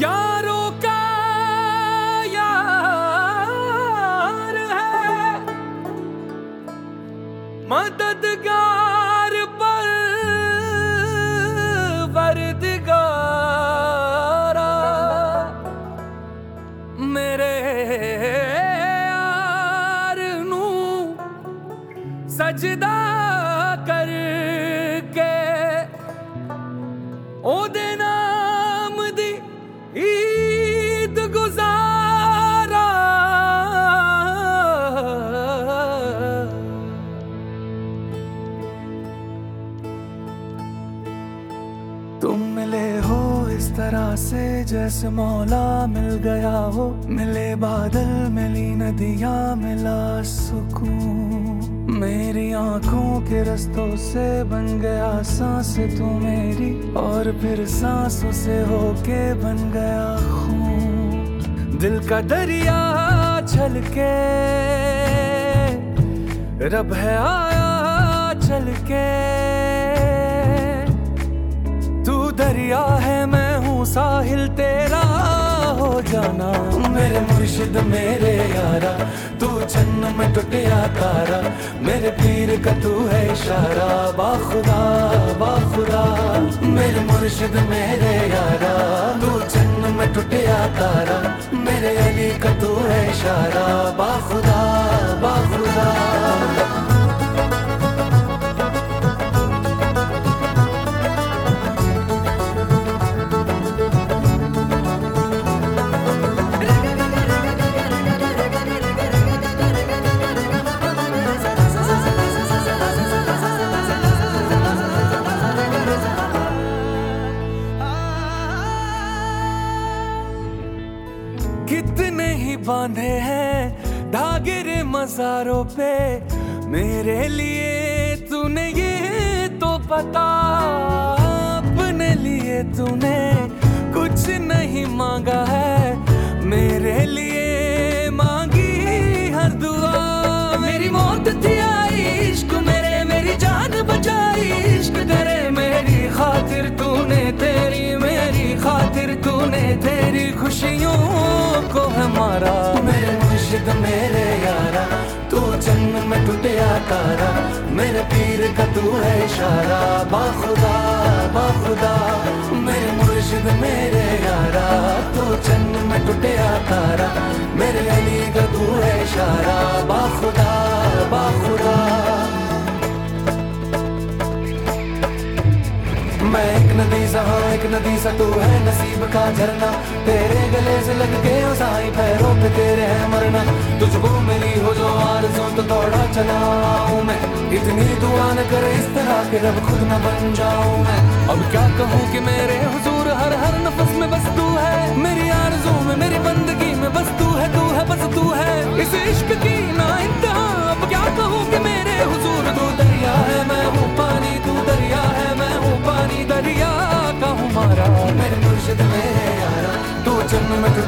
यारों का यार है। मददगार पर वरदगारा तुम मिले हो इस तरह से जैसे मौला मिल गया हो। मिले बादल, मिली नदियाँ, मिला सुकून। मेरी आँखों के रस्तों से बन गया सांस तू मेरी, और फिर सांसों से होके बन गया खून। दिल का दरिया छल के रब है आया चल के साहिल तेरा हो जाना। मेरे मुर्शिद, मेरे यारा, तू जन्न में टुटिया तारा। मेरे पीर का तू है इशारा। बाखुदा बाखुदा मेरे मुर्शिद, मेरे यारा, तू जन्न में टुटिया तारा। मेरे अली का तू है बांधे हैं धागे मजारों पे। मेरे लिए तूने ये तो पता, अपने लिए तूने कुछ नहीं मांगा है। मेरे लिए मांगी हर दुआ। मेरी मौत थी इश्क मेरे, मेरी जान बचाई इश्क तेरे। मेरी खातिर तूने तेरी, मेरी खातिर तूने तेरी खुशियों को है मारा। मेरे मुर्शिद, मेरे यारा, तू जन्म में टूटिया तारा मेरे पीर का तू है इशारा। बाखुदा बाखुदा मेरे मुर्शिद, मेरे यारा, तू जन्म में टूटिया तारा मैं एक नदी सा हाँ एक नदी सा तू है नसीब का झरना। तेरे गले से लग के ओ साईं पैरों पे तेरे है मरना। तुझको मेरी हो जो आरज़ू तो दौड़ा चला आऊँ मैं। इतनी दुआ न कर इस तरह के रब खुद न बन जाऊँ मैं। अब क्या कहूँ कि मेरे हुजूर हर हर नफस में बस तू है। मेरी आरज़ू में मेरी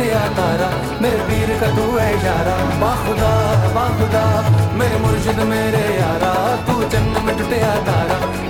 जन्म तारा, मेरे पीर का तू है यारा। बाखुदा बाखुदा मेरे मुर्शिद मेरे यारा, तू चंद में टुटिया तारा।